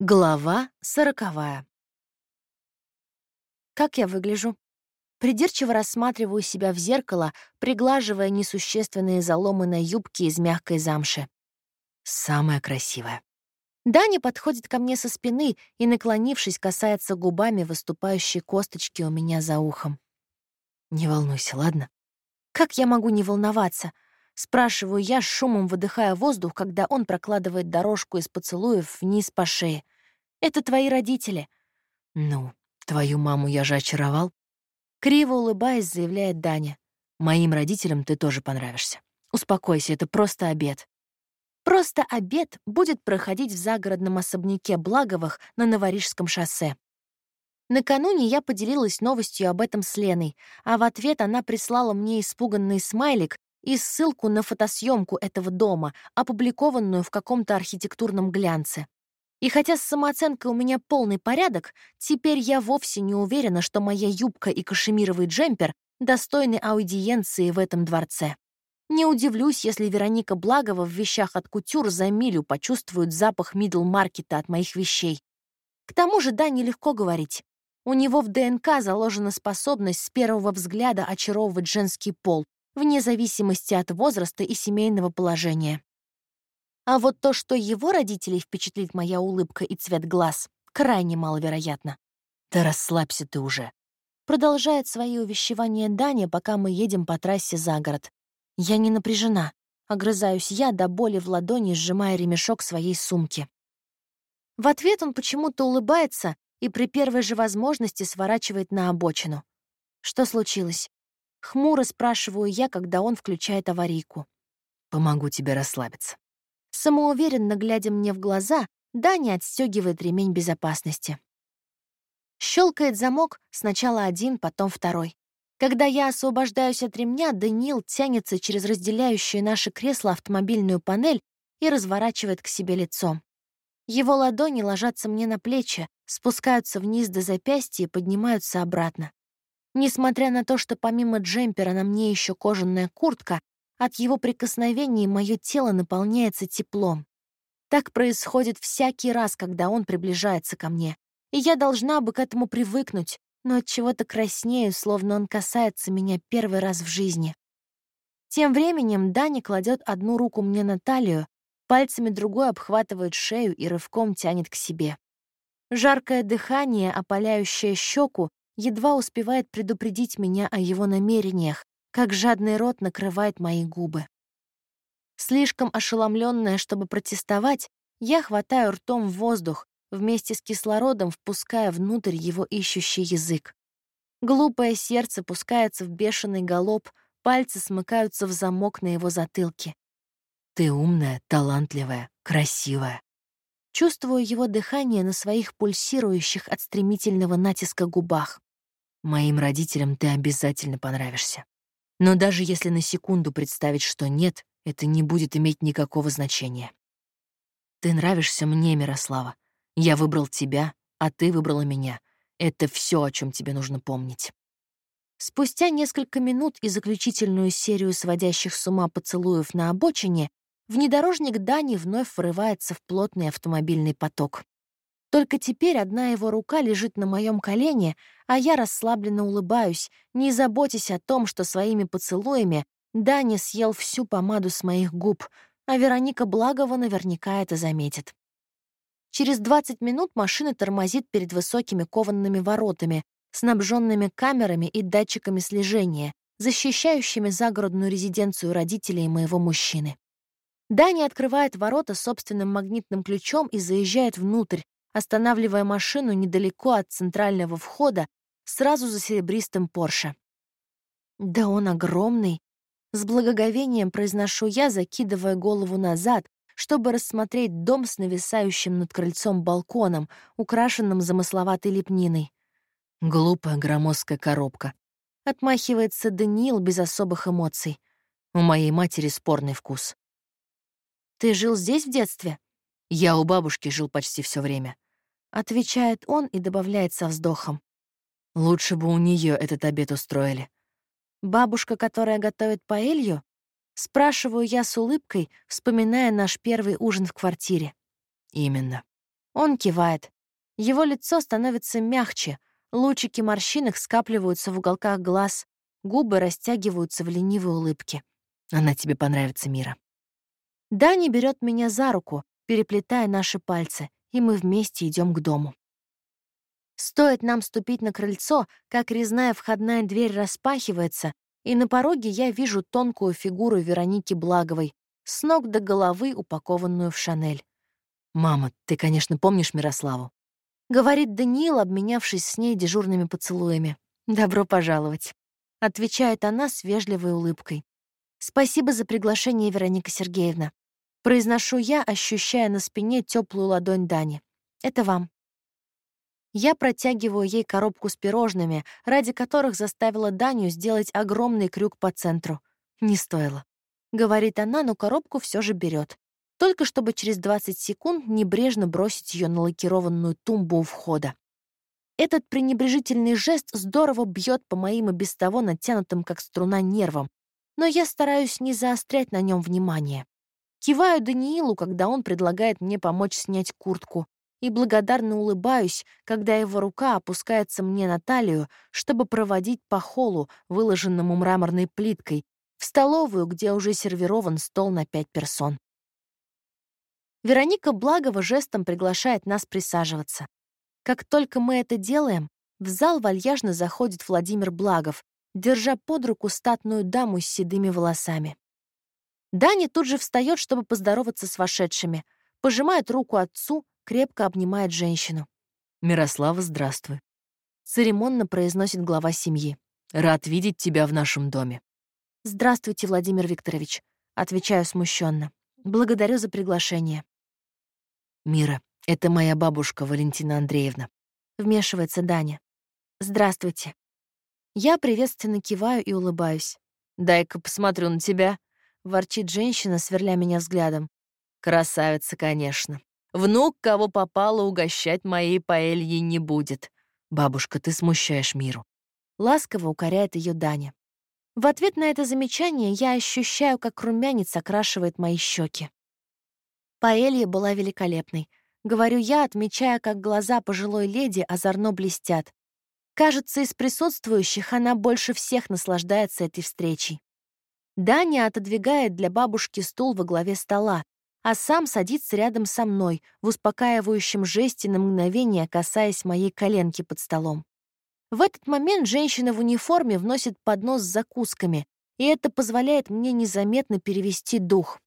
Глава сороковая. Как я выгляжу? Придирчиво рассматриваю себя в зеркало, приглаживая несущественные заломы на юбке из мягкой замши. Самая красивая. Даня подходит ко мне со спины и, наклонившись, касается губами выступающей косточки у меня за ухом. Не волнуйся, ладно? Как я могу не волноваться? Спрашиваю я, шумом выдыхая воздух, когда он прокладывает дорожку из поцелуев вниз по шее. «Это твои родители». «Ну, твою маму я же очаровал». Криво улыбаясь, заявляет Даня. «Моим родителям ты тоже понравишься. Успокойся, это просто обед». Просто обед будет проходить в загородном особняке Благовых на Новорижском шоссе. Накануне я поделилась новостью об этом с Леной, а в ответ она прислала мне испуганный смайлик и ссылку на фотосъемку этого дома, опубликованную в каком-то архитектурном глянце. И хотя с самооценкой у меня полный порядок, теперь я вовсе не уверена, что моя юбка и кашемировый джемпер достойны аудиенции в этом дворце. Не удивлюсь, если Вероника Благова в вещах от кутюр за милю почувствует запах мидл-маркета от моих вещей. К тому же, да, нелегко говорить. У него в ДНК заложена способность с первого взгляда очаровывать женский пол, вне зависимости от возраста и семейного положения. А вот то, что его родителей впечатлит моя улыбка и цвет глаз, крайне маловероятно. «Да расслабься ты уже», — продолжает свои увещевания Даня, пока мы едем по трассе за город. Я не напряжена. Огрызаюсь я до боли в ладони, сжимая ремешок своей сумки. В ответ он почему-то улыбается и при первой же возможности сворачивает на обочину. Что случилось? Хмуро спрашиваю я, когда он включает аварийку. «Помогу тебе расслабиться». Самоуверенно глядя мне в глаза, Даня отстегивает ремень безопасности. Щелкает замок, сначала один, потом второй. Когда я освобождаюсь от ремня, Даниил тянется через разделяющую наши кресла автомобильную панель и разворачивает к себе лицом. Его ладони ложатся мне на плечи, спускаются вниз до запястья и поднимаются обратно. Несмотря на то, что помимо джемпера на мне еще кожаная куртка, от его прикосновений мое тело наполняется теплом. Так происходит всякий раз, когда он приближается ко мне. И я должна бы к этому привыкнуть, но от чего-то краснею, словно он касается меня первый раз в жизни. Тем временем Дани кладет одну руку мне на талию, пальцами другой обхватывает шею и рывком тянет к себе. Жаркое дыхание, опаляющее щеку, едва успевает предупредить меня о его намерениях, как жадный рот накрывает мои губы. Слишком ошеломленная, чтобы протестовать, я хватаю ртом воздух, вместе с кислородом впуская внутрь его ищущий язык. Глупое сердце пускается в бешеный галоп, пальцы смыкаются в замок на его затылке. «Ты умная, талантливая, красивая». Чувствую его дыхание на своих пульсирующих от стремительного натиска губах. Моим родителям ты обязательно понравишься. Но даже если на секунду представить, что нет, это не будет иметь никакого значения. Ты нравишься мне, Мирослава. Я выбрал тебя, а ты выбрала меня. Это все, о чем тебе нужно помнить. Спустя несколько минут и заключительную серию сводящих с ума поцелуев на обочине, внедорожник Дани вновь врывается в плотный автомобильный поток. Только теперь одна его рука лежит на моем колене, а я расслабленно улыбаюсь, не заботясь о том, что своими поцелуями Даня съел всю помаду с моих губ, а Вероника Благова наверняка это заметит. Через 20 минут машина тормозит перед высокими кованными воротами, снабженными камерами и датчиками слежения, защищающими загородную резиденцию родителей моего мужчины. Даня открывает ворота собственным магнитным ключом и заезжает внутрь, останавливая машину недалеко от центрального входа, сразу за серебристым Порше. «Да он огромный!» С благоговением произношу я, закидывая голову назад, чтобы рассмотреть дом с нависающим над крыльцом балконом, украшенным замысловатой лепниной. Глупая громоздкая коробка. Отмахивается Даниил без особых эмоций. У моей матери спорный вкус. «Ты жил здесь в детстве?» «Я у бабушки жил почти все время. Отвечает он и добавляет со вздохом. Лучше бы у нее этот обед устроили. Бабушка, которая готовит паэлью? Спрашиваю я с улыбкой, вспоминая наш первый ужин в квартире. Именно. Он кивает. Его лицо становится мягче, лучики морщинок скапливаются в уголках глаз, губы растягиваются в ленивой улыбке. Она тебе понравится, Мира. Дани берет меня за руку, переплетая наши пальцы, и мы вместе идем к дому. Стоит нам ступить на крыльцо, как резная входная дверь распахивается, и на пороге я вижу тонкую фигуру Вероники Благовой, с ног до головы упакованную в Шанель. «Мама, ты, конечно, помнишь Мирославу?» — говорит Даниил, обменявшись с ней дежурными поцелуями. «Добро пожаловать», — отвечает она с вежливой улыбкой. «Спасибо за приглашение, Вероника Сергеевна. Произношу я, ощущая на спине теплую ладонь Дани. Это вам. Я протягиваю ей коробку с пирожными, ради которых заставила Даню сделать огромный крюк по центру. Не стоило. Говорит она, но коробку все же берет. Только чтобы через 20 секунд небрежно бросить ее на лакированную тумбу у входа. Этот пренебрежительный жест здорово бьет по моим и без того натянутым, как струна, нервам, но я стараюсь не заострять на нем внимание. Киваю Даниилу, когда он предлагает мне помочь снять куртку, и благодарно улыбаюсь, когда его рука опускается мне на талию, чтобы проводить по холлу, выложенному мраморной плиткой, в столовую, где уже сервирован стол на пять персон. Вероника Благова жестом приглашает нас присаживаться. Как только мы это делаем, в зал вальяжно заходит Владимир Благов, держа под руку статную даму с седыми волосами. Даня тут же встает, чтобы поздороваться с вошедшими, пожимает руку отцу, крепко обнимает женщину. «Мирослава, здравствуй», — церемонно произносит глава семьи. «Рад видеть тебя в нашем доме». «Здравствуйте, Владимир Викторович», — отвечаю смущенно. «Благодарю за приглашение». «Мира, это моя бабушка Валентина Андреевна», — вмешивается Даня. «Здравствуйте». Я приветственно киваю и улыбаюсь. «Дай-ка посмотрю на тебя», — ворчит женщина, сверля меня взглядом. «Красавица, конечно. Внук, кого попало, угощать моей паэльей не будет. Бабушка, ты смущаешь миру». Ласково укоряет ее Даня. В ответ на это замечание я ощущаю, как румянец окрашивает мои щеки. Паэлья была великолепной. Говорю я, отмечая, как глаза пожилой леди озорно блестят. Кажется, из присутствующих она больше всех наслаждается этой встречей. Даня отодвигает для бабушки стул во главе стола, а сам садится рядом со мной, в успокаивающем жесте на мгновение касаясь моей коленки под столом. В этот момент женщина в униформе вносит поднос с закусками, и это позволяет мне незаметно перевести дух.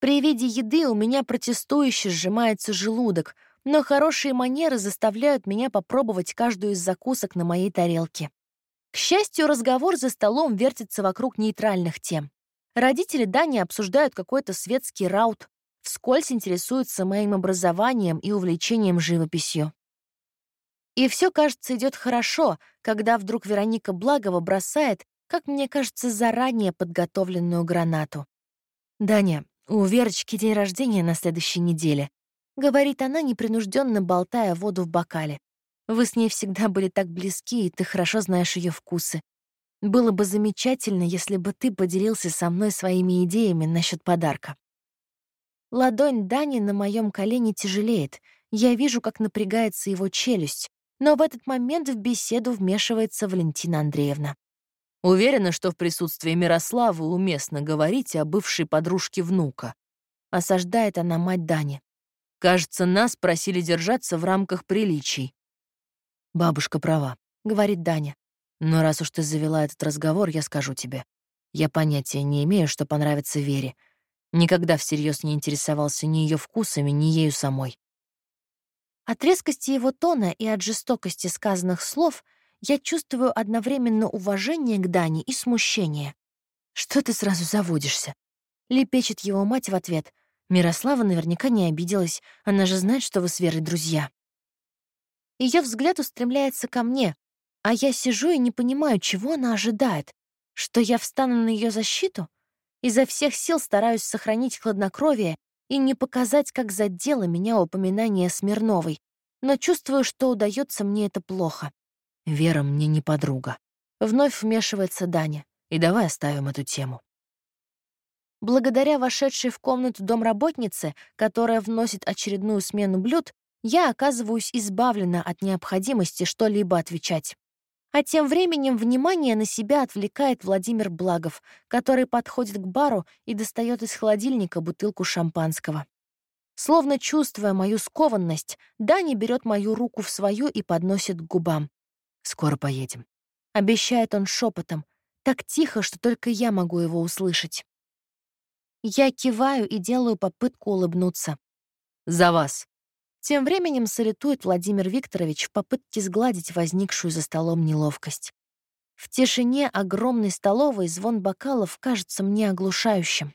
При виде еды у меня протестующе сжимается желудок, но хорошие манеры заставляют меня попробовать каждую из закусок на моей тарелке. К счастью, разговор за столом вертится вокруг нейтральных тем. Родители Дани обсуждают какой-то светский раут, вскользь интересуются моим образованием и увлечением живописью. И все, кажется, идет хорошо, когда вдруг Вероника Благова бросает, как мне кажется, заранее подготовленную гранату. «Даня, у Верочки день рождения на следующей неделе», — говорит она, непринужденно болтая воду в бокале. Вы с ней всегда были так близки, и ты хорошо знаешь ее вкусы. Было бы замечательно, если бы ты поделился со мной своими идеями насчет подарка. Ладонь Дани на моем колене тяжелеет. Я вижу, как напрягается его челюсть. Но в этот момент в беседу вмешивается Валентина Андреевна. Уверена, что в присутствии Мирославы уместно говорить о бывшей подружке внука. Осаждает она мать Дани. Кажется, нас просили держаться в рамках приличий. «Бабушка права», — говорит Даня. «Но раз уж ты завела этот разговор, я скажу тебе. Я понятия не имею, что понравится Вере. Никогда всерьез не интересовался ни ее вкусами, ни ею самой». От резкости его тона и от жестокости сказанных слов я чувствую одновременно уважение к Дане и смущение. «Что ты сразу заводишься?» — лепечет его мать в ответ. Мирослава наверняка не обиделась, она же знает, что вы с Верой друзья. Ее взгляд устремляется ко мне, а я сижу и не понимаю, чего она ожидает. Что я встану на ее защиту? Изо всех сил стараюсь сохранить хладнокровие и не показать, как задело меня упоминание Смирновой, но чувствую, что удается мне это плохо. «Вера мне не подруга». Вновь вмешивается Даня. «И давай оставим эту тему». Благодаря вошедшей в комнату домработнице, которая вносит очередную смену блюд, я оказываюсь избавлена от необходимости что-либо отвечать. А тем временем внимание на себя отвлекает Владимир Благов, который подходит к бару и достает из холодильника бутылку шампанского. Словно чувствуя мою скованность, Дани берет мою руку в свою и подносит к губам. «Скоро поедем», — обещает он шепотом, так тихо, что только я могу его услышать. Я киваю и делаю попытку улыбнуться. «За вас!» Тем временем салютует Владимир Викторович в попытке сгладить возникшую за столом неловкость. В тишине огромной столовой звон бокалов кажется мне оглушающим.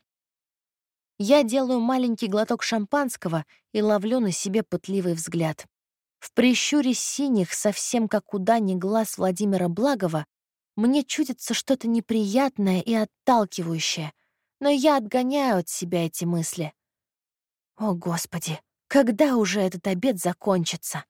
Я делаю маленький глоток шампанского и ловлю на себе пытливый взгляд. В прищуре синих, совсем как у Дани глаз Владимира Благова, мне чудится что-то неприятное и отталкивающее — но я отгоняю от себя эти мысли. О, Господи, когда уже этот обед закончится?